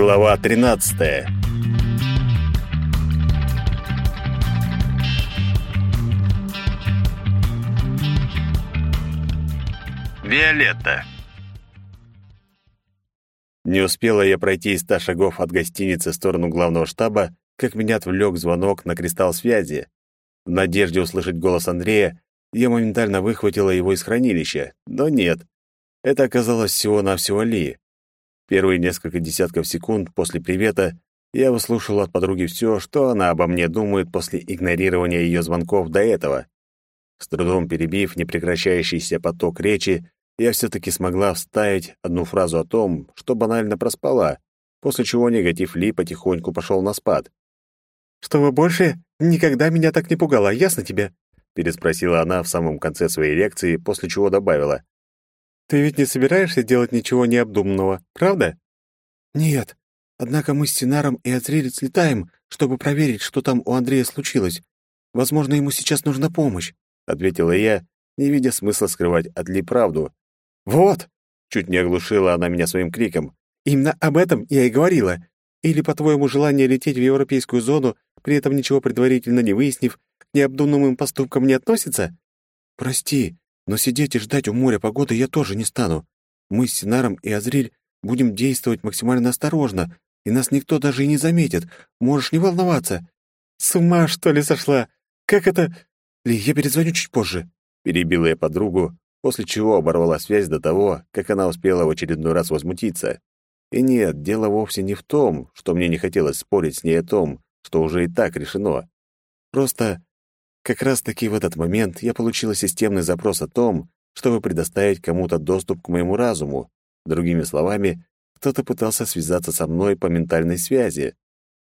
Глава 13. Виолетта. Не успела я пройти ста шагов от гостиницы в сторону главного штаба, как меня отвлек звонок на кристалл связи. В надежде услышать голос Андрея, я моментально выхватила его из хранилища, но нет. Это оказалось всего-навсего Ли. Первые несколько десятков секунд после привета я выслушал от подруги все, что она обо мне думает после игнорирования ее звонков до этого. С трудом перебив непрекращающийся поток речи, я все-таки смогла вставить одну фразу о том, что банально проспала, после чего негатив Ли потихоньку пошел на спад. «Чтобы больше никогда меня так не пугало, ясно тебе?» — переспросила она в самом конце своей лекции, после чего добавила. Ты ведь не собираешься делать ничего необдуманного, правда? Нет. Однако мы с Синаром и Ацриль слетаем, чтобы проверить, что там у Андрея случилось. Возможно, ему сейчас нужна помощь, ответила я, не видя смысла скрывать от Ли правду. Вот, чуть не оглушила она меня своим криком. Именно об этом я и говорила. Или, по-твоему, желание лететь в европейскую зону, при этом ничего предварительно не выяснив, к необдуманным поступкам не относится? Прости, но сидеть и ждать у моря погоды я тоже не стану. Мы с Синаром и Азриль будем действовать максимально осторожно, и нас никто даже и не заметит. Можешь не волноваться». «С ума, что ли, сошла? Как это...» «Ли, я перезвоню чуть позже», — перебила я подругу, после чего оборвала связь до того, как она успела в очередной раз возмутиться. И нет, дело вовсе не в том, что мне не хотелось спорить с ней о том, что уже и так решено. Просто как раз-таки в этот момент я получила системный запрос о том, чтобы предоставить кому-то доступ к моему разуму. Другими словами, кто-то пытался связаться со мной по ментальной связи.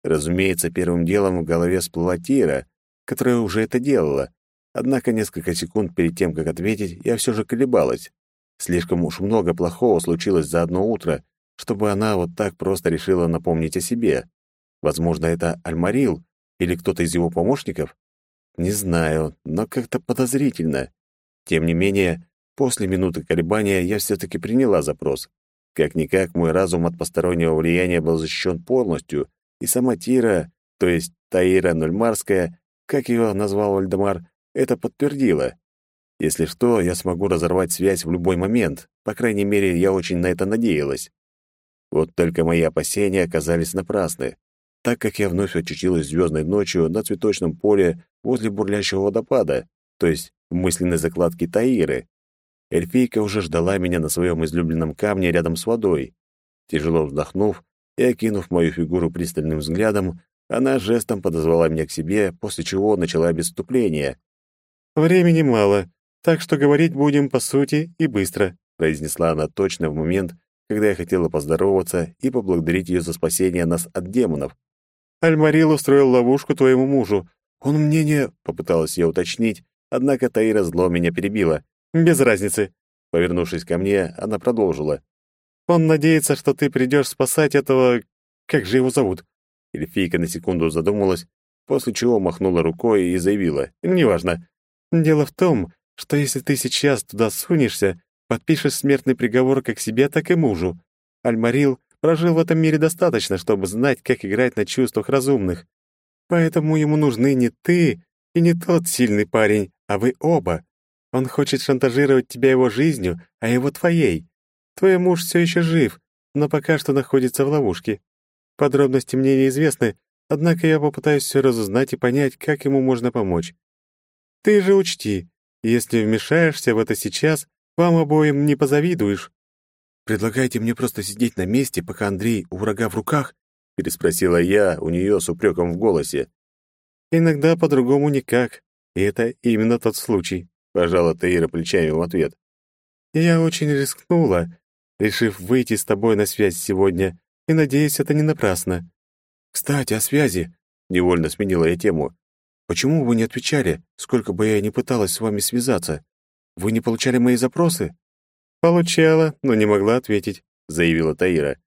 Разумеется, первым делом в голове всплыла Тира, которая уже это делала. Однако несколько секунд перед тем, как ответить, я все же колебалась. Слишком уж много плохого случилось за одно утро, чтобы она вот так просто решила напомнить о себе. Возможно, это Альмарил или кто-то из его помощников? Не знаю, но как-то подозрительно. Тем не менее, после минуты колебания я все-таки приняла запрос. Как-никак мой разум от постороннего влияния был защищен полностью, и сама Тира, то есть Таира Нульмарская, как ее назвал Вальдемар, это подтвердила. Если что, я смогу разорвать связь в любой момент, по крайней мере, я очень на это надеялась. Вот только мои опасения оказались напрасны так как я вновь очутилась звездной ночью на цветочном поле возле бурлящего водопада, то есть в мысленной закладке Таиры. Эльфийка уже ждала меня на своем излюбленном камне рядом с водой. Тяжело вздохнув и окинув мою фигуру пристальным взглядом, она жестом подозвала меня к себе, после чего начала без. «Времени мало, так что говорить будем по сути и быстро», произнесла она точно в момент, когда я хотела поздороваться и поблагодарить ее за спасение нас от демонов. Альмарил устроил ловушку твоему мужу. Он мне не...» — попыталась я уточнить, однако Таира зло меня перебила. «Без разницы». Повернувшись ко мне, она продолжила. «Он надеется, что ты придешь спасать этого... Как же его зовут?» Эльфийка на секунду задумалась, после чего махнула рукой и заявила. «Неважно. Дело в том, что если ты сейчас туда сунешься, подпишешь смертный приговор как себе, так и мужу. Альмарил прожил в этом мире достаточно, чтобы знать, как играть на чувствах разумных. Поэтому ему нужны не ты и не тот сильный парень, а вы оба. Он хочет шантажировать тебя его жизнью, а его твоей. Твой муж все еще жив, но пока что находится в ловушке. Подробности мне неизвестны, однако я попытаюсь все разузнать и понять, как ему можно помочь. Ты же учти, если вмешаешься в это сейчас, вам обоим не позавидуешь. «Предлагаете мне просто сидеть на месте, пока Андрей у врага в руках?» — переспросила я у нее с упреком в голосе. «Иногда по-другому никак, и это именно тот случай», — пожала Таира плечами в ответ. «Я очень рискнула, решив выйти с тобой на связь сегодня, и надеюсь, это не напрасно». «Кстати, о связи», — невольно сменила я тему. «Почему вы не отвечали, сколько бы я ни пыталась с вами связаться? Вы не получали мои запросы?» «Получала, но не могла ответить», — заявила Таира.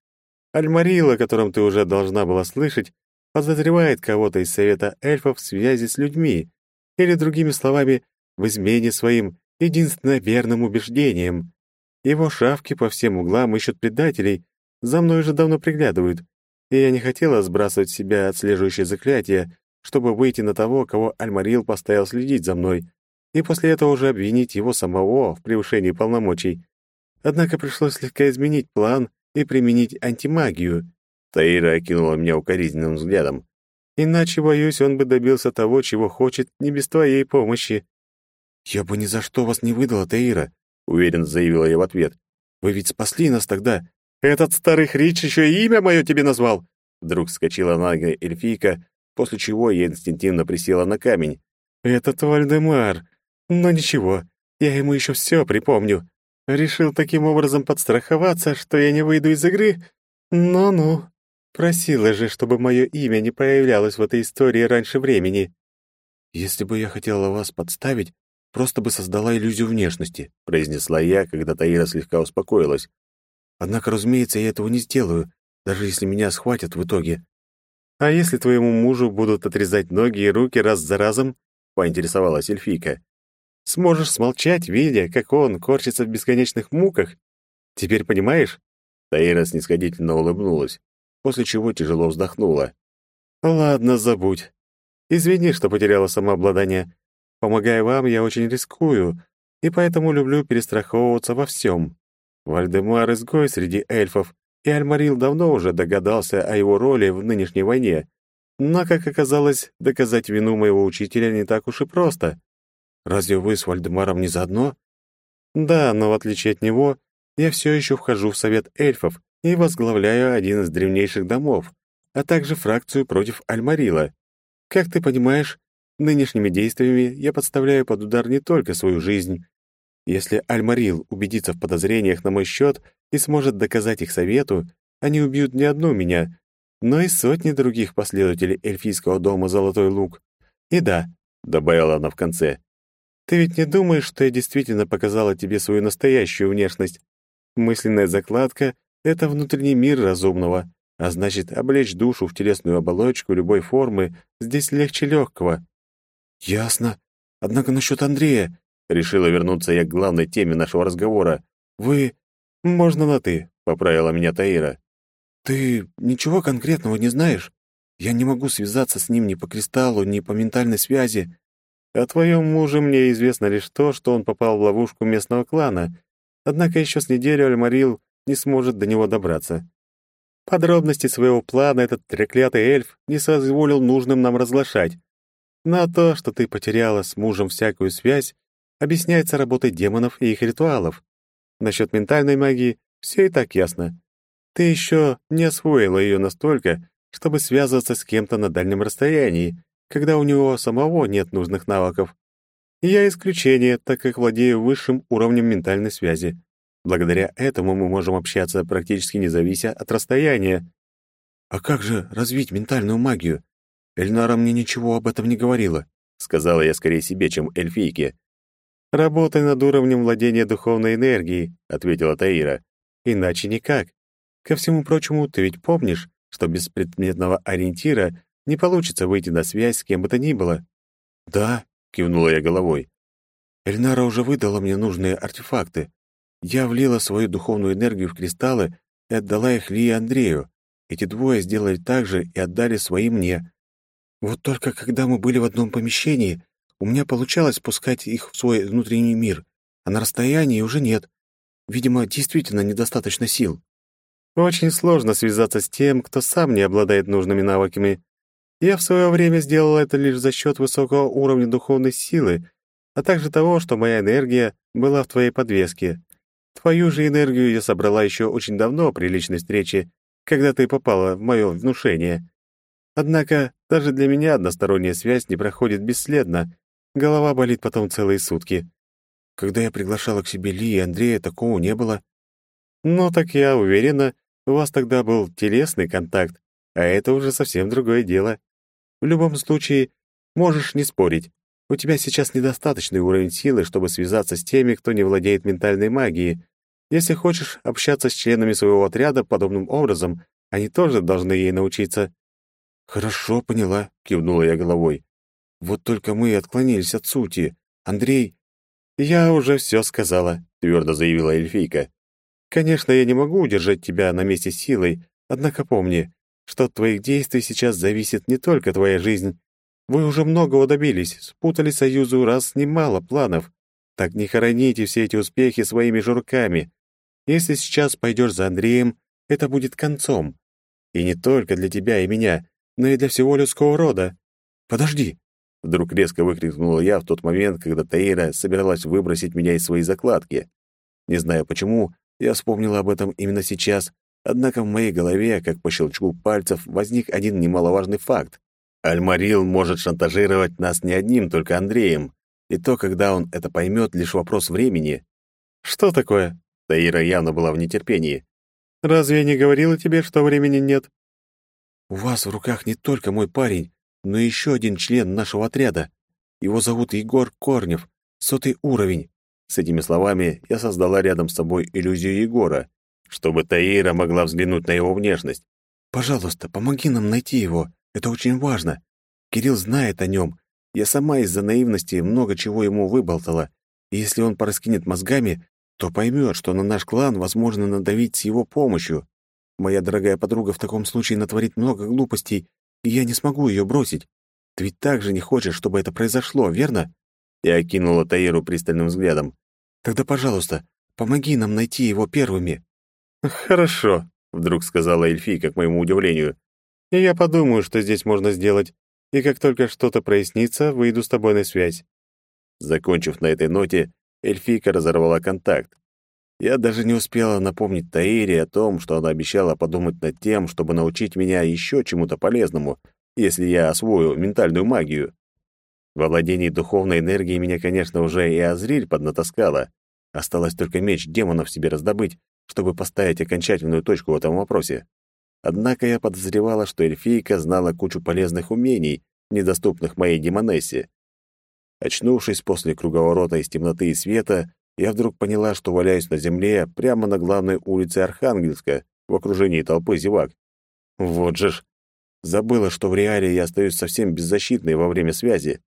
«Альмарил, о котором ты уже должна была слышать, подозревает кого-то из Совета эльфов в связи с людьми, или, другими словами, в измене своим единственно верным убеждением. Его шавки по всем углам ищут предателей, за мной уже давно приглядывают. и я не хотела сбрасывать себя отслеживающее заклятие, чтобы выйти на того, кого Альмарил поставил следить за мной, и после этого уже обвинить его самого в превышении полномочий. Однако пришлось слегка изменить план и применить антимагию. Таира окинула меня укоризненным взглядом. Иначе, боюсь, он бы добился того, чего хочет, не без твоей помощи. «Я бы ни за что вас не выдала, Таира», — уверенно заявила я в ответ. «Вы ведь спасли нас тогда». «Этот старый хрич еще и имя мое тебе назвал!» Вдруг вскочила на ноги эльфийка, после чего я инстинктивно присела на камень. «Этот Вальдемар. Но ничего, я ему еще все припомню. Решил таким образом подстраховаться, что я не выйду из игры? Ну-ну. Просила же, чтобы мое имя не появлялось в этой истории раньше времени. Если бы я хотела вас подставить, просто бы создала иллюзию внешности, произнесла я, когда Таира слегка успокоилась. Однако, разумеется, я этого не сделаю, даже если меня схватят в итоге. А если твоему мужу будут отрезать ноги и руки раз за разом? поинтересовалась эльфийка. Сможешь смолчать, видя, как он корчится в бесконечных муках? Теперь понимаешь?» Таира снисходительно улыбнулась, после чего тяжело вздохнула. «Ладно, забудь. Извини, что потеряла самообладание. Помогая вам, я очень рискую, и поэтому люблю перестраховываться во всем. Вальдемар — изгой среди эльфов, и Альмарил давно уже догадался о его роли в нынешней войне. Но, как оказалось, доказать вину моего учителя не так уж и просто. Разве вы с Вальдемаром не заодно? Да, но в отличие от него, я все еще вхожу в совет эльфов и возглавляю один из древнейших домов, а также фракцию против Альмарила. Как ты понимаешь, нынешними действиями я подставляю под удар не только свою жизнь. Если Альмарил убедится в подозрениях на мой счет и сможет доказать их совету, они убьют не одну меня, но и сотни других последователей эльфийского дома «Золотой лук». И да, — добавила она в конце, ты ведь не думаешь, что я действительно показала тебе свою настоящую внешность? Мысленная закладка — это внутренний мир разумного, а значит, облечь душу в телесную оболочку любой формы здесь легче легкого. Ясно. Однако насчет Андрея... Решила вернуться я к главной теме нашего разговора. Вы... Можно на «ты», — поправила меня Таира. Ты ничего конкретного не знаешь? Я не могу связаться с ним ни по кристаллу, ни по ментальной связи. О твоем муже мне известно лишь то, что он попал в ловушку местного клана, однако еще с неделю Альмарил не сможет до него добраться. Подробности своего плана этот треклятый эльф не соизволил нужным нам разглашать. Но то, что ты потеряла с мужем всякую связь, объясняется работой демонов и их ритуалов. Насчет ментальной магии все и так ясно. Ты еще не освоила ее настолько, чтобы связываться с кем-то на дальнем расстоянии, когда у него самого нет нужных навыков. я исключение, так как владею высшим уровнем ментальной связи. Благодаря этому мы можем общаться практически не от расстояния. «А как же развить ментальную магию? Эльнара мне ничего об этом не говорила», — сказала я скорее себе, чем эльфийке. «Работай над уровнем владения духовной энергией», — ответила Таира. «Иначе никак. Ко всему прочему, ты ведь помнишь, что без предметного ориентира не получится выйти на связь с кем бы то ни было. Да, кивнула я головой. Эльнара уже выдала мне нужные артефакты. Я влила свою духовную энергию в кристаллы и отдала их Ли и Андрею. Эти двое сделали так же и отдали свои мне. Вот только когда мы были в одном помещении, у меня получалось спускать их в свой внутренний мир, а на расстоянии уже нет. Видимо, действительно недостаточно сил. Очень сложно связаться с тем, кто сам не обладает нужными навыками. Я в свое время сделал это лишь за счет высокого уровня духовной силы, а также того, что моя энергия была в твоей подвеске. Твою же энергию я собрала еще очень давно при личной встрече, когда ты попала в мое внушение. Однако даже для меня односторонняя связь не проходит бесследно. Голова болит потом целые сутки. Когда я приглашала к себе Ли и Андрея, такого не было. Ну так я уверена, у вас тогда был телесный контакт, а это уже совсем другое дело. В любом случае, можешь не спорить. У тебя сейчас недостаточный уровень силы, чтобы связаться с теми, кто не владеет ментальной магией. Если хочешь общаться с членами своего отряда подобным образом, они тоже должны ей научиться». «Хорошо, поняла», — кивнула я головой. «Вот только мы отклонились от сути. Андрей...» «Я уже все сказала», — твердо заявила эльфийка. «Конечно, я не могу удержать тебя на месте силой, однако помни, что от твоих действий сейчас зависит не только твоя жизнь. Вы уже многого добились, спутали союзу раз немало планов. Так не хороните все эти успехи своими журками. Если сейчас пойдешь за Андреем, это будет концом. И не только для тебя и меня, но и для всего людского рода. Подожди!» Вдруг резко выкрикнула я в тот момент, когда Таира собиралась выбросить меня из своей закладки. Не знаю почему, я вспомнила об этом именно сейчас, однако в моей голове, как по щелчку пальцев, возник один немаловажный факт. Альмарил может шантажировать нас не одним только Андреем, и то, когда он это поймет, лишь вопрос времени. «Что такое?» Таира явно была в нетерпении. «Разве я не говорила тебе, что времени нет?» «У вас в руках не только мой парень, но еще один член нашего отряда. Его зовут Егор Корнев, сотый уровень. С этими словами я создала рядом с собой иллюзию Егора, чтобы Таира могла взглянуть на его внешность. «Пожалуйста, помоги нам найти его. Это очень важно. Кирилл знает о нем. Я сама из-за наивности много чего ему выболтала. И если он пораскинет мозгами, то поймет, что на наш клан возможно надавить с его помощью. Моя дорогая подруга в таком случае натворит много глупостей, и я не смогу ее бросить. Ты ведь также не хочешь, чтобы это произошло, верно?» Я окинула Таиру пристальным взглядом. «Тогда, пожалуйста, помоги нам найти его первыми». «Хорошо», — вдруг сказала эльфийка к моему удивлению. «И я подумаю, что здесь можно сделать, и как только что-то прояснится, выйду с тобой на связь». Закончив на этой ноте, эльфийка разорвала контакт. Я даже не успела напомнить Таире о том, что она обещала подумать над тем, чтобы научить меня еще чему-то полезному, если я освою ментальную магию. Во владении духовной энергией меня, конечно, уже и Азриль поднатаскала. Осталось только меч демонов себе раздобыть, чтобы поставить окончательную точку в этом вопросе. Однако я подозревала, что эльфийка знала кучу полезных умений, недоступных моей демонессе. Очнувшись после круговорота из темноты и света, я вдруг поняла, что валяюсь на земле прямо на главной улице Архангельска в окружении толпы зевак. Вот же ж! Забыла, что в реале я остаюсь совсем беззащитной во время связи.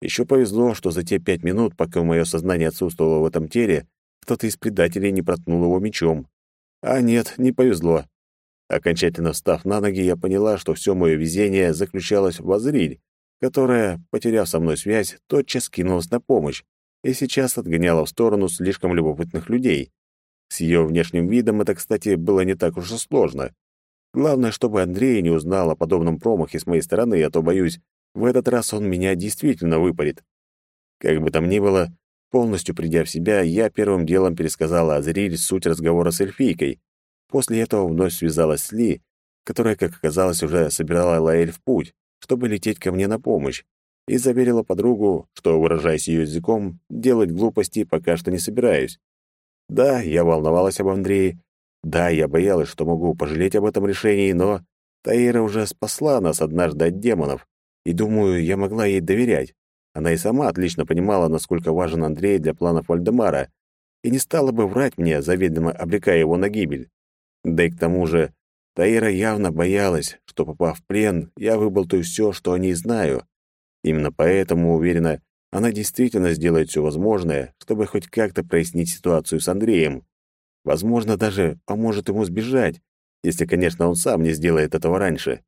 Еще повезло, что за те пять минут, пока мое сознание отсутствовало в этом теле, кто-то из предателей не проткнул его мечом. А нет, не повезло. Окончательно встав на ноги, я поняла, что все мое везение заключалось в Азриль, которая, потеряв со мной связь, тотчас кинулась на помощь и сейчас отгоняла в сторону слишком любопытных людей. С ее внешним видом это, кстати, было не так уж и сложно. Главное, чтобы Андрей не узнал о подобном промахе с моей стороны, а то, боюсь, в этот раз он меня действительно выпарит. Как бы там ни было, полностью придя в себя, я первым делом пересказала Азриль суть разговора с эльфийкой. После этого вновь связалась с Ли, которая, как оказалось, уже собирала Лаэль в путь, чтобы лететь ко мне на помощь и заверила подругу, что, выражаясь ее языком, делать глупости пока что не собираюсь. Да, я волновалась об Андрее, да, я боялась, что могу пожалеть об этом решении, но Таира уже спасла нас однажды от демонов, и, думаю, я могла ей доверять. Она и сама отлично понимала, насколько важен Андрей для планов Вальдемара, и не стала бы врать мне, заведомо обрекая его на гибель. Да и к тому же, Таира явно боялась, что, попав в плен, я выболтаю все, что о ней знаю, Именно поэтому, уверена, она действительно сделает все возможное, чтобы хоть как-то прояснить ситуацию с Андреем. Возможно, даже поможет ему сбежать, если, конечно, он сам не сделает этого раньше.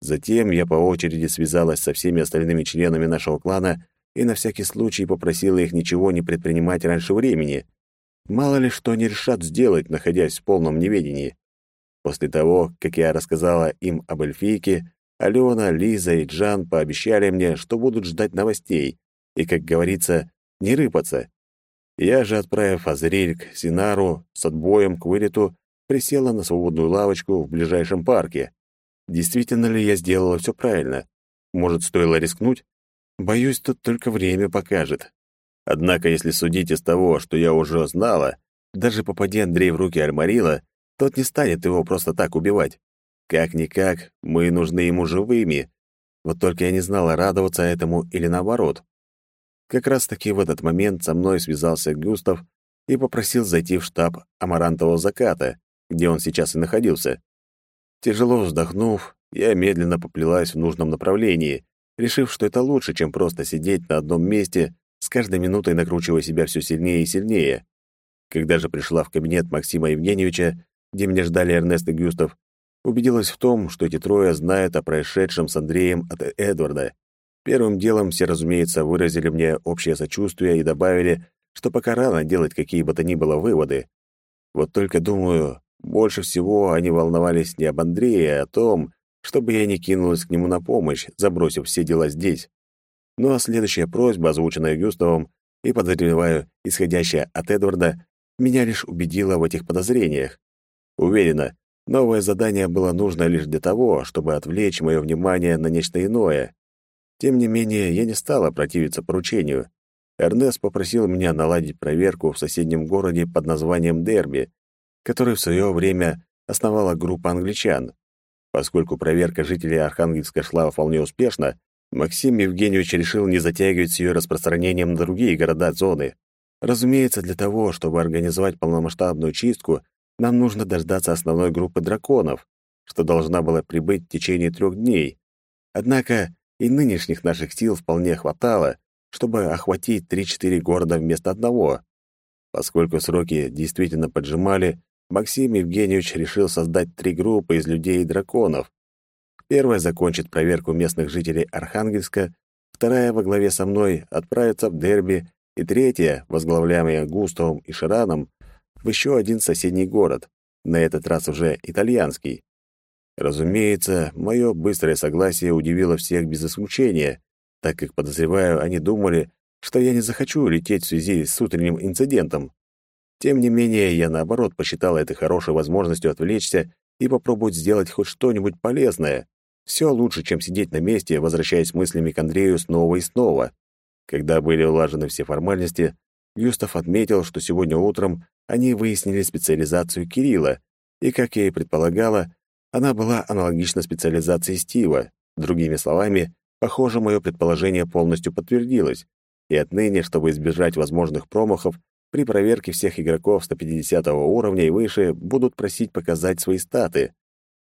Затем я по очереди связалась со всеми остальными членами нашего клана и на всякий случай попросила их ничего не предпринимать раньше времени. Мало ли что они решат сделать, находясь в полном неведении. После того, как я рассказала им об эльфийке, Алена, Лиза и Джан пообещали мне, что будут ждать новостей и, как говорится, не рыпаться. Я же, отправив Азриль к Синару с отбоем к вылету, присела на свободную лавочку в ближайшем парке. Действительно ли я сделала все правильно? Может, стоило рискнуть? Боюсь, тут только время покажет. Однако, если судить из того, что я уже знала, даже попади Андрей в руки Альмарила, тот не станет его просто так убивать. Как-никак, мы нужны ему живыми. Вот только я не знала, радоваться этому или наоборот. Как раз-таки в этот момент со мной связался Густав и попросил зайти в штаб Амарантового заката, где он сейчас и находился. Тяжело вздохнув, я медленно поплелась в нужном направлении, решив, что это лучше, чем просто сидеть на одном месте, с каждой минутой накручивая себя все сильнее и сильнее. Когда же пришла в кабинет Максима Евгеньевича, где меня ждали Эрнест и Гюстав, убедилась в том, что эти трое знают о происшедшем с Андреем от Эдварда. Первым делом все, разумеется, выразили мне общее сочувствие и добавили, что пока рано делать какие бы то ни было выводы. Вот только, думаю, больше всего они волновались не об Андрее, а о том, чтобы я не кинулась к нему на помощь, забросив все дела здесь. Ну а следующая просьба, озвученная Гюставом, и, подозреваю, исходящая от Эдварда, меня лишь убедила в этих подозрениях. Уверена, новое задание было нужно лишь для того, чтобы отвлечь мое внимание на нечто иное. Тем не менее, я не стала противиться поручению. Эрнест попросил меня наладить проверку в соседнем городе под названием Дерби, который в свое время основала группа англичан. Поскольку проверка жителей Архангельска шла вполне успешно, Максим Евгеньевич решил не затягивать с ее распространением на другие города зоны. Разумеется, для того, чтобы организовать полномасштабную чистку, нам нужно дождаться основной группы драконов, что должна была прибыть в течение трех дней. Однако и нынешних наших сил вполне хватало, чтобы охватить 3-4 города вместо одного. Поскольку сроки действительно поджимали, Максим Евгеньевич решил создать три группы из людей и драконов. Первая закончит проверку местных жителей Архангельска, вторая во главе со мной отправится в Дерби, и третья, возглавляемая Густавом и Шираном, в еще один соседний город, на этот раз уже итальянский. Разумеется, мое быстрое согласие удивило всех без исключения, так как, подозреваю, они думали, что я не захочу лететь в связи с утренним инцидентом. Тем не менее, я, наоборот, посчитал это хорошей возможностью отвлечься и попробовать сделать хоть что-нибудь полезное. Все лучше, чем сидеть на месте, возвращаясь мыслями к Андрею снова и снова. Когда были улажены все формальности, Юстов отметил, что сегодня утром они выяснили специализацию Кирилла, и, как я и предполагала, она была аналогична специализации Стива. Другими словами, Похоже, мое предположение полностью подтвердилось, и отныне, чтобы избежать возможных промахов, при проверке всех игроков 150 уровня и выше будут просить показать свои статы.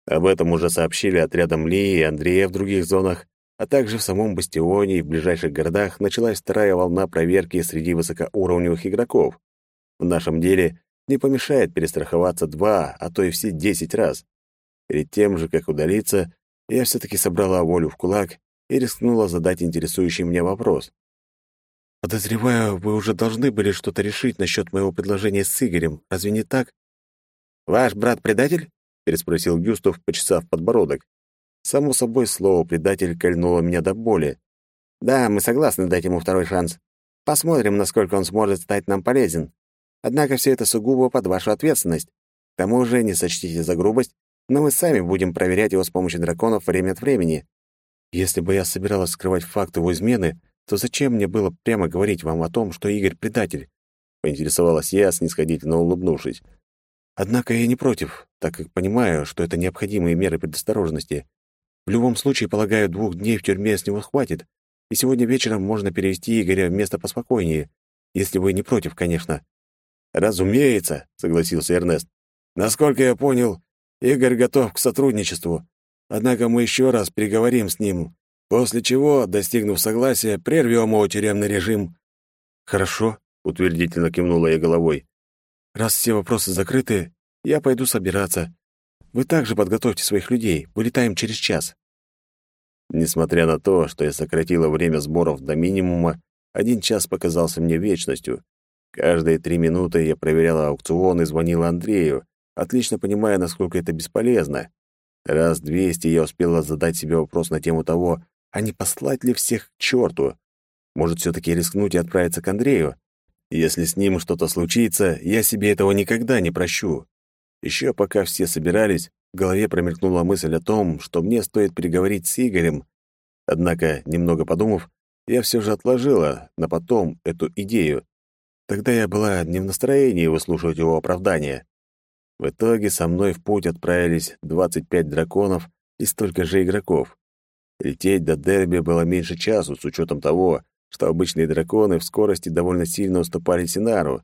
Об этом уже сообщили отрядам Ли и Андрея в других зонах, а также в самом Бастионе и в ближайших городах началась вторая волна проверки среди высокоуровневых игроков. В нашем деле не помешает перестраховаться два, а то и все десять раз. Перед тем же, как удалиться, я все-таки собрала волю в кулак и рискнула задать интересующий меня вопрос. «Подозреваю, вы уже должны были что-то решить насчет моего предложения с Игорем, разве не так?» «Ваш брат предатель?» — переспросил Гюстов, почесав подбородок. Само собой, слово «предатель» кольнуло меня до боли. «Да, мы согласны дать ему второй шанс. Посмотрим, насколько он сможет стать нам полезен. Однако все это сугубо под вашу ответственность. К тому же, не сочтите за грубость, но мы сами будем проверять его с помощью драконов время от времени. Если бы я собиралась скрывать факт его измены, то зачем мне было прямо говорить вам о том, что Игорь предатель? Поинтересовалась я, снисходительно улыбнувшись. Однако я не против, так как понимаю, что это необходимые меры предосторожности. В любом случае, полагаю, двух дней в тюрьме с него хватит, и сегодня вечером можно перевести Игоря в место поспокойнее, если вы не против, конечно. Разумеется, согласился Эрнест. Насколько я понял, Игорь готов к сотрудничеству. Однако мы еще раз переговорим с ним, после чего, достигнув согласия, прервем его тюремный режим». «Хорошо», — утвердительно кивнула я головой. «Раз все вопросы закрыты, я пойду собираться. Вы также подготовьте своих людей. Вылетаем через час». Несмотря на то, что я сократила время сборов до минимума, один час показался мне вечностью. Каждые три минуты я проверяла аукцион и звонила Андрею, отлично понимая, насколько это бесполезно. Раз двести я успела задать себе вопрос на тему того, а не послать ли всех к черту. Может, все-таки рискнуть и отправиться к Андрею? Если с ним что-то случится, я себе этого никогда не прощу. Еще пока все собирались, в голове промелькнула мысль о том, что мне стоит переговорить с Игорем. Однако, немного подумав, я все же отложила на потом эту идею. Тогда я была не в настроении выслушивать его оправдания. В итоге со мной в путь отправились 25 драконов и столько же игроков. Лететь до дерби было меньше часу, с учетом того, что обычные драконы в скорости довольно сильно уступали Синару.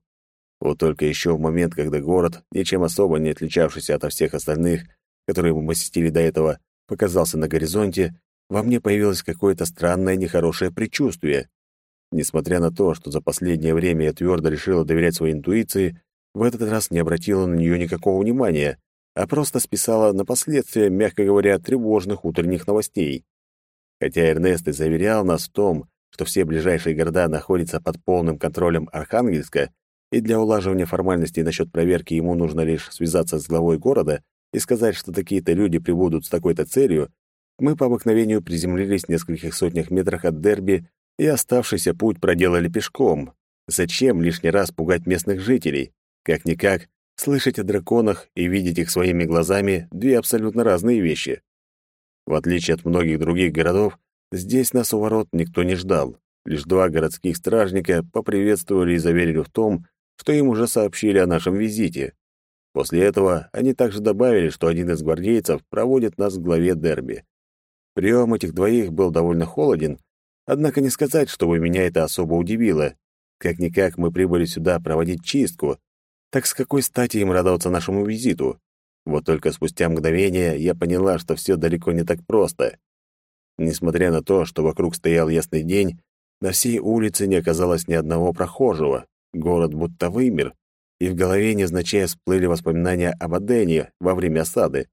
Вот только еще в момент, когда город, ничем особо не отличавшийся от всех остальных, которые мы посетили до этого, показался на горизонте, во мне появилось какое-то странное нехорошее предчувствие. Несмотря на то, что за последнее время я твердо решила доверять своей интуиции, в этот раз не обратила на нее никакого внимания, а просто списала на последствия, мягко говоря, тревожных утренних новостей. Хотя Эрнест и заверял нас в том, что все ближайшие города находятся под полным контролем Архангельска, и для улаживания формальностей насчет проверки ему нужно лишь связаться с главой города и сказать, что такие-то люди прибудут с такой-то целью, мы по обыкновению приземлились в нескольких сотнях метрах от дерби и оставшийся путь проделали пешком. Зачем лишний раз пугать местных жителей? Как-никак, слышать о драконах и видеть их своими глазами — две абсолютно разные вещи. В отличие от многих других городов, здесь нас у ворот никто не ждал. Лишь два городских стражника поприветствовали и заверили в том, что им уже сообщили о нашем визите. После этого они также добавили, что один из гвардейцев проводит нас к главе дерби. Прием этих двоих был довольно холоден, однако не сказать, чтобы меня это особо удивило. Как-никак мы прибыли сюда проводить чистку, так с какой стати им радоваться нашему визиту? Вот только спустя мгновение я поняла, что все далеко не так просто. Несмотря на то, что вокруг стоял ясный день, на всей улице не оказалось ни одного прохожего. Город будто вымер, и в голове незначай всплыли воспоминания об Адене во время осады.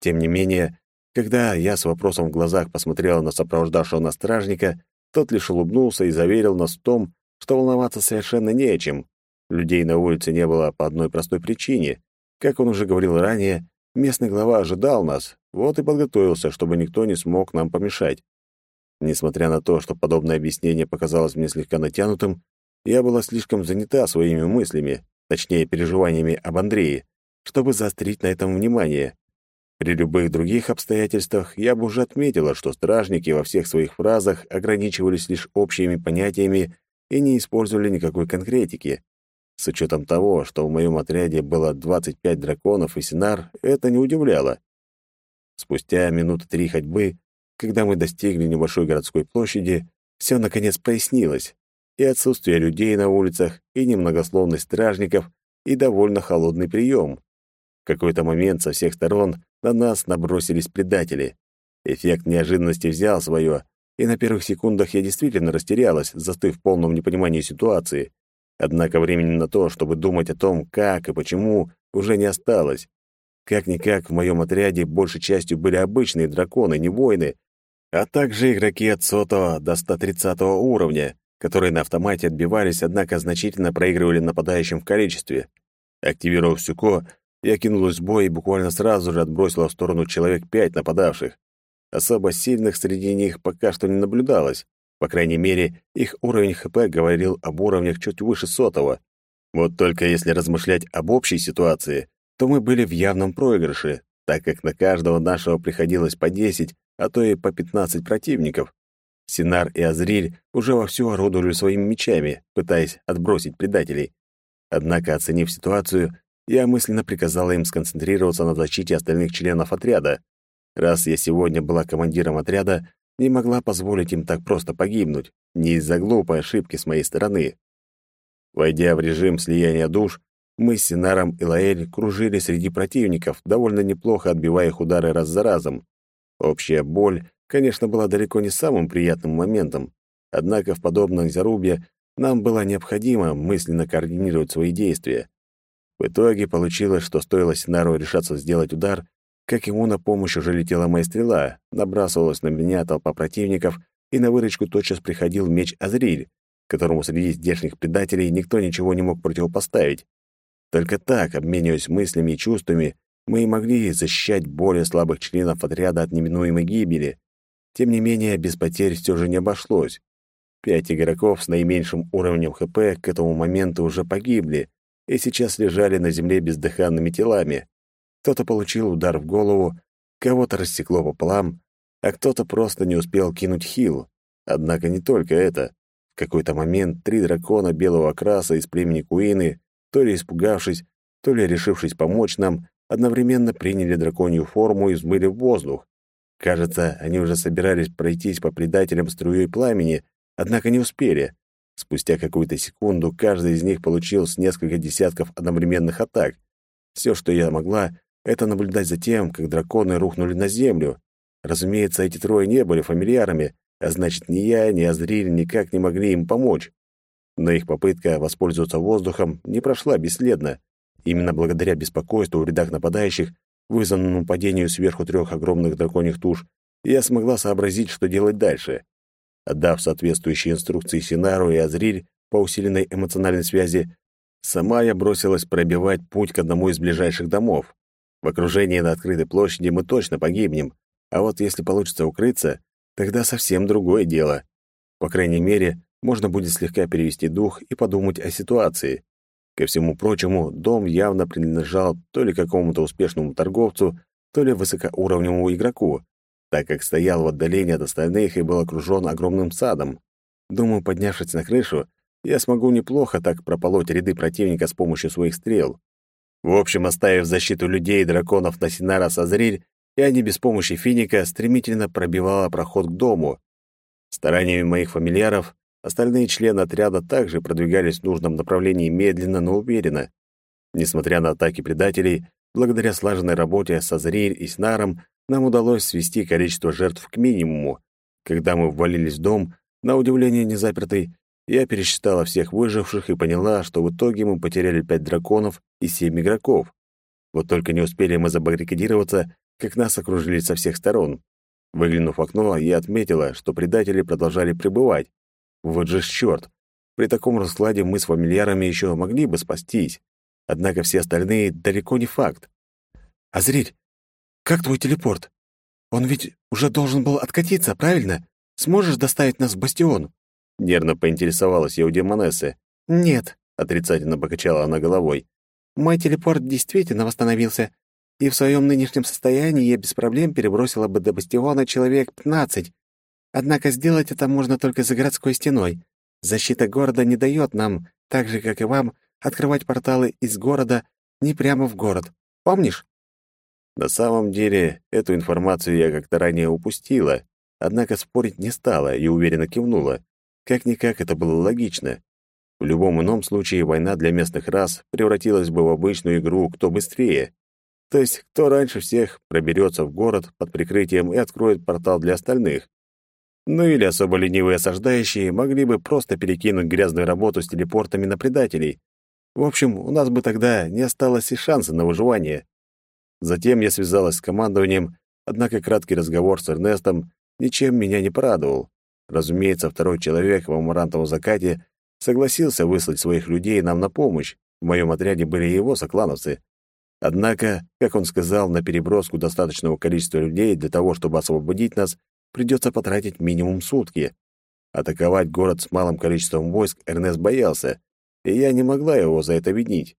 Тем не менее, когда я с вопросом в глазах посмотрел на сопровождавшего нас стражника, тот лишь улыбнулся и заверил нас в том, что волноваться совершенно не о чем. Людей на улице не было по одной простой причине. Как он уже говорил ранее, местный глава ожидал нас, вот и подготовился, чтобы никто не смог нам помешать. Несмотря на то, что подобное объяснение показалось мне слегка натянутым, я была слишком занята своими мыслями, точнее, переживаниями об Андрее, чтобы заострить на этом внимание. При любых других обстоятельствах я бы уже отметила, что стражники во всех своих фразах ограничивались лишь общими понятиями и не использовали никакой конкретики. С учетом того, что в моем отряде было 25 драконов и синар, это не удивляло. Спустя минуты три ходьбы, когда мы достигли небольшой городской площади, все наконец прояснилось. И отсутствие людей на улицах, и немногословность стражников, и довольно холодный прием. В какой-то момент со всех сторон на нас набросились предатели. Эффект неожиданности взял свое, и на первых секундах я действительно растерялась, застыв в полном непонимании ситуации. Однако времени на то, чтобы думать о том, как и почему, уже не осталось. Как-никак в моем отряде большей частью были обычные драконы, не воины, а также игроки от сотого до 130 уровня, которые на автомате отбивались, однако значительно проигрывали нападающим в количестве. Активировав Сюко, я кинулась в бой и буквально сразу же отбросила в сторону человек пять нападавших. Особо сильных среди них пока что не наблюдалось. По крайней мере, их уровень ХП говорил об уровнях чуть выше сотого. Вот только если размышлять об общей ситуации, то мы были в явном проигрыше, так как на каждого нашего приходилось по 10, а то и по 15 противников. Синар и Азриль уже вовсю орудовали своими мечами, пытаясь отбросить предателей. Однако, оценив ситуацию, я мысленно приказала им сконцентрироваться на защите остальных членов отряда. Раз я сегодня была командиром отряда, не могла позволить им так просто погибнуть, не из-за глупой ошибки с моей стороны. Войдя в режим слияния душ, мы с Синаром и Лаэль кружили среди противников, довольно неплохо отбивая их удары раз за разом. Общая боль, конечно, была далеко не самым приятным моментом, однако в подобном зарубе нам было необходимо мысленно координировать свои действия. В итоге получилось, что стоило Синару решаться сделать удар, как ему на помощь уже летела моя стрела, набрасывалась на меня толпа противников, и на выручку тотчас приходил меч Азриль, которому среди здешних предателей никто ничего не мог противопоставить. Только так, обмениваясь мыслями и чувствами, мы и могли защищать более слабых членов отряда от неминуемой гибели. Тем не менее, без потерь все же не обошлось. Пять игроков с наименьшим уровнем ХП к этому моменту уже погибли и сейчас лежали на земле бездыханными телами. Кто-то получил удар в голову, кого-то рассекло пополам, а кто-то просто не успел кинуть хил. Однако не только это. В какой-то момент три дракона белого окраса из племени Куины, то ли испугавшись, то ли решившись помочь нам, одновременно приняли драконью форму и взмыли в воздух. Кажется, они уже собирались пройтись по предателям струей пламени, однако не успели. Спустя какую-то секунду каждый из них получил с несколько десятков одновременных атак. Все, что я могла, это наблюдать за тем, как драконы рухнули на землю. Разумеется, эти трое не были фамильярами, а значит, ни я, ни Азриль никак не могли им помочь. Но их попытка воспользоваться воздухом не прошла бесследно. Именно благодаря беспокойству в рядах нападающих вызванному падению сверху трех огромных драконьих туш, я смогла сообразить, что делать дальше. Отдав соответствующие инструкции Синару и Азриль по усиленной эмоциональной связи, сама я бросилась пробивать путь к одному из ближайших домов. В окружении на открытой площади мы точно погибнем, а вот если получится укрыться, тогда совсем другое дело. По крайней мере, можно будет слегка перевести дух и подумать о ситуации. Ко всему прочему, дом явно принадлежал то ли какому-то успешному торговцу, то ли высокоуровневому игроку, так как стоял в отдалении от остальных и был окружен огромным садом. Думаю, поднявшись на крышу, я смогу неплохо так прополоть ряды противника с помощью своих стрел. В общем, оставив защиту людей и драконов на Синара Сазриль, я не без помощи финика стремительно пробивала проход к дому. Стараниями моих фамильяров остальные члены отряда также продвигались в нужном направлении медленно, но уверенно. Несмотря на атаки предателей, благодаря слаженной работе с Азриль и Снаром, нам удалось свести количество жертв к минимуму. Когда мы ввалились в дом, на удивление незапертый, я пересчитала всех выживших и поняла, что в итоге мы потеряли пять драконов и семь игроков. Вот только не успели мы забаррикадироваться, как нас окружили со всех сторон. Выглянув в окно, я отметила, что предатели продолжали пребывать. Вот же чёрт! При таком раскладе мы с фамильярами еще могли бы спастись. Однако все остальные далеко не факт. «Азриль, как твой телепорт? Он ведь уже должен был откатиться, правильно? Сможешь доставить нас в бастион?» Нервно поинтересовалась я у демонессы. «Нет», — отрицательно покачала она головой. «Мой телепорт действительно восстановился, и в своем нынешнем состоянии я без проблем перебросила бы до бастиона человек пятнадцать. Однако сделать это можно только за городской стеной. Защита города не дает нам, так же, как и вам, открывать порталы из города не прямо в город. Помнишь?» На самом деле, эту информацию я как-то ранее упустила, однако спорить не стала и уверенно кивнула. Как-никак это было логично. В любом ином случае война для местных рас превратилась бы в обычную игру «Кто быстрее?». То есть, кто раньше всех проберется в город под прикрытием и откроет портал для остальных. Ну или особо ленивые осаждающие могли бы просто перекинуть грязную работу с телепортами на предателей. В общем, у нас бы тогда не осталось и шанса на выживание. Затем я связалась с командованием, однако краткий разговор с Эрнестом ничем меня не порадовал. Разумеется, второй человек в амурантовом закате согласился выслать своих людей нам на помощь. В моем отряде были его соклановцы. Однако, как он сказал, на переброску достаточного количества людей для того, чтобы освободить нас, придется потратить минимум сутки. Атаковать город с малым количеством войск Эрнест боялся, и я не могла его за это винить.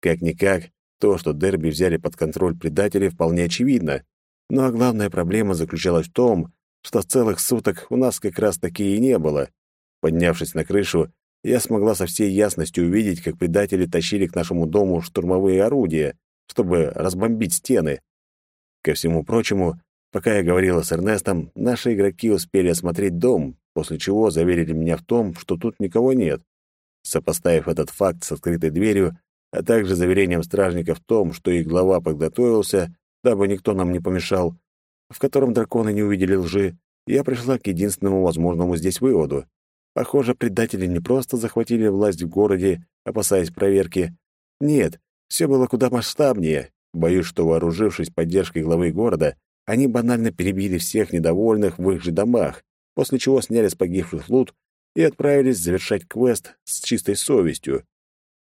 Как-никак, то, что Дерби взяли под контроль предатели, вполне очевидно. Ну а главная проблема заключалась в том, что целых суток у нас как раз таки и не было. Поднявшись на крышу, я смогла со всей ясностью увидеть, как предатели тащили к нашему дому штурмовые орудия, чтобы разбомбить стены. Ко всему прочему, пока я говорила с Эрнестом, наши игроки успели осмотреть дом, после чего заверили меня в том, что тут никого нет. Сопоставив этот факт с открытой дверью, а также заверением стражников в том, что их глава подготовился, дабы никто нам не помешал, в котором драконы не увидели лжи, я пришла к единственному возможному здесь выводу. Похоже, предатели не просто захватили власть в городе, опасаясь проверки. Нет, все было куда масштабнее. Боюсь, что, вооружившись поддержкой главы города, они банально перебили всех недовольных в их же домах, после чего сняли с погибших лут и отправились завершать квест с чистой совестью.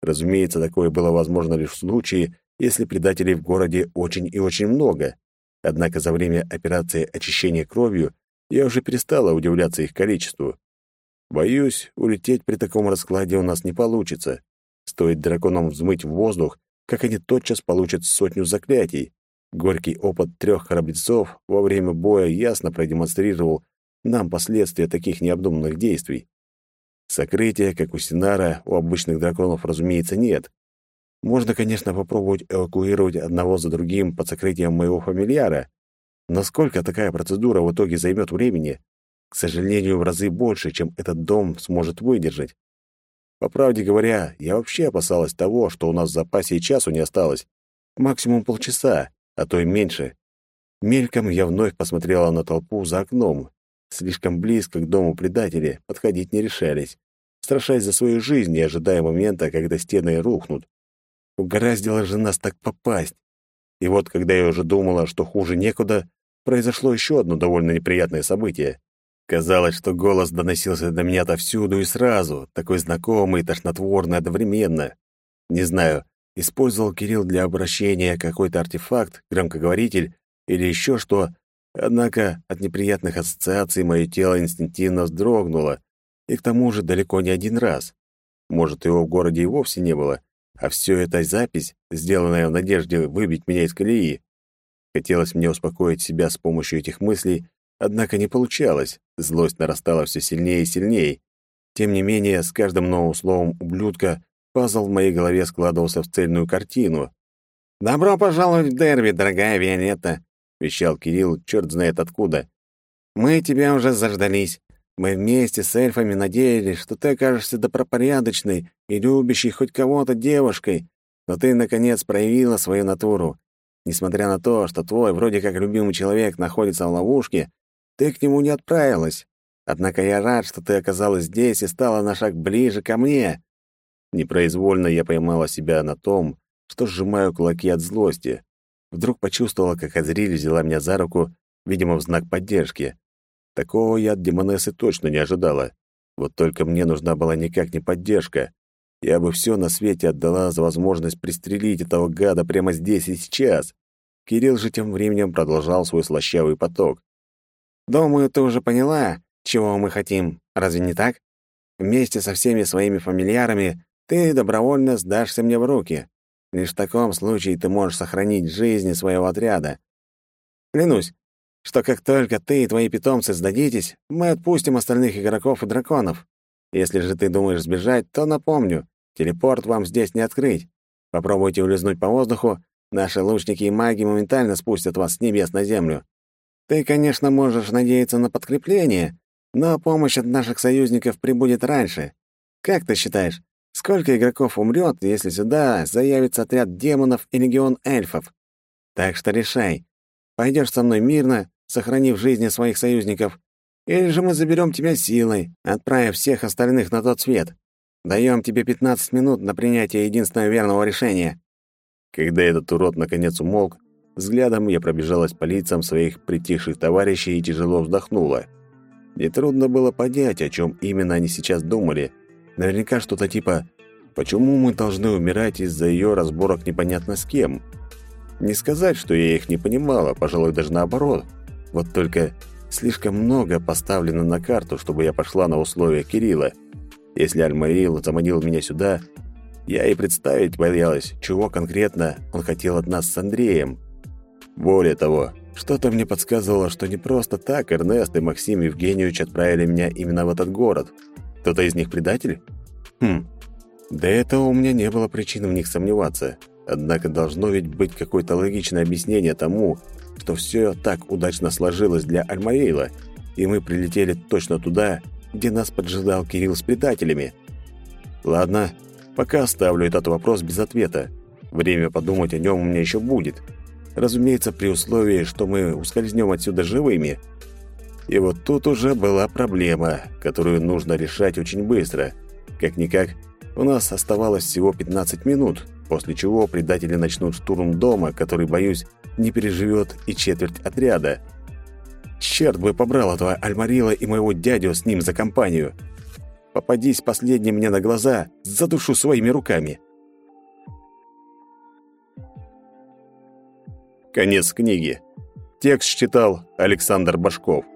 Разумеется, такое было возможно лишь в случае, если предателей в городе очень и очень много. Однако за время операции очищения кровью я уже перестала удивляться их количеству. Боюсь, улететь при таком раскладе у нас не получится. Стоит драконам взмыть в воздух, как они тотчас получат сотню заклятий. Горький опыт трех храбрецов во время боя ясно продемонстрировал нам последствия таких необдуманных действий. Сокрытия, как у Синара, у обычных драконов, разумеется, нет. Можно, конечно, попробовать эвакуировать одного за другим под сокрытием моего фамильяра, но сколько такая процедура в итоге займет времени? К сожалению, в разы больше, чем этот дом сможет выдержать. По правде говоря, я вообще опасалась того, что у нас в запасе и часу не осталось. Максимум полчаса, а то и меньше. Мельком я вновь посмотрела на толпу за окном. Слишком близко к дому предателей подходить не решались, страшась за свою жизнь и ожидая момента, когда стены рухнут. Угораздило же нас так попасть. И вот, когда я уже думала, что хуже некуда, произошло еще одно довольно неприятное событие. Казалось, что голос доносился до меня отовсюду и сразу, такой знакомый и тошнотворный одновременно. Не знаю, использовал Кирилл для обращения какой-то артефакт, громкоговоритель или еще что, однако от неприятных ассоциаций мое тело инстинктивно вздрогнуло, и к тому же далеко не один раз. Может, его в городе и вовсе не было, а все это запись, сделанная в надежде выбить меня из колеи. Хотелось мне успокоить себя с помощью этих мыслей, однако не получалось, злость нарастала все сильнее и сильнее. Тем не менее, с каждым новым словом «ублюдка» пазл в моей голове складывался в цельную картину. «Добро пожаловать в Дерби, дорогая Вианетта!» — вещал Кирилл, черт знает откуда. «Мы тебя уже заждались. Мы вместе с эльфами надеялись, что ты окажешься добропорядочной и любящей хоть кого-то девушкой, но ты, наконец, проявила свою натуру. Несмотря на то, что твой вроде как любимый человек находится в ловушке, ты к нему не отправилась. Однако я рад, что ты оказалась здесь и стала на шаг ближе ко мне». Непроизвольно я поймала себя на том, что сжимаю кулаки от злости. Вдруг почувствовала, как Азриль взяла меня за руку, видимо, в знак поддержки. Такого я от Демонессы точно не ожидала. Вот только мне нужна была никак не поддержка. Я бы все на свете отдала за возможность пристрелить этого гада прямо здесь и сейчас. Кирилл же тем временем продолжал свой слащавый поток. «Думаю, ты уже поняла, чего мы хотим, разве не так? Вместе со всеми своими фамильярами ты добровольно сдашься мне в руки. Лишь в таком случае ты можешь сохранить жизни своего отряда. Клянусь, что как только ты и твои питомцы сдадитесь, мы отпустим остальных игроков и драконов. Если же ты думаешь сбежать, то напомню, телепорт вам здесь не открыть. Попробуйте улизнуть по воздуху, наши лучники и маги моментально спустят вас с небес на землю. Ты, конечно, можешь надеяться на подкрепление, но помощь от наших союзников прибудет раньше. Как ты считаешь, сколько игроков умрет, если сюда заявится отряд демонов и легион эльфов? Так что решай, Пойдешь со мной мирно, сохранив жизни своих союзников, или же мы заберем тебя силой, отправив всех остальных на тот свет. Даем тебе 15 минут на принятие единственного верного решения». Когда этот урод наконец умолк, взглядом я пробежалась по лицам своих притихших товарищей и тяжело вздохнула. Нетрудно было понять, о чем именно они сейчас думали. Наверняка что-то типа «Почему мы должны умирать из-за ее разборок непонятно с кем?» Не сказать, что я их не понимала, пожалуй, даже наоборот. Вот только слишком много поставлено на карту, чтобы я пошла на условия Кирилла. Если Альмарил заманил меня сюда, я и представить боялась, чего конкретно он хотел от нас с Андреем. Более того, что-то мне подсказывало, что не просто так Эрнест и Максим Евгеньевич отправили меня именно в этот город. Кто-то из них предатель? Хм, до этого у меня не было причин в них сомневаться. Однако должно ведь быть какое-то логичное объяснение тому, что все так удачно сложилось для Альмаэйла, и мы прилетели точно туда, где нас поджидал Кирилл с предателями. Ладно, пока оставлю этот вопрос без ответа. Время подумать о нем у меня еще будет. Разумеется, при условии, что мы ускользнем отсюда живыми. И вот тут уже была проблема, которую нужно решать очень быстро. Как-никак, у нас оставалось всего 15 минут, после чего предатели начнут штурм дома, который, боюсь, не переживет и четверть отряда. Черт бы побрал этого Альмарила и моего дядю с ним за компанию. Попадись последним мне на глаза, задушу своими руками. Конец книги. Текст читал Александр Башков.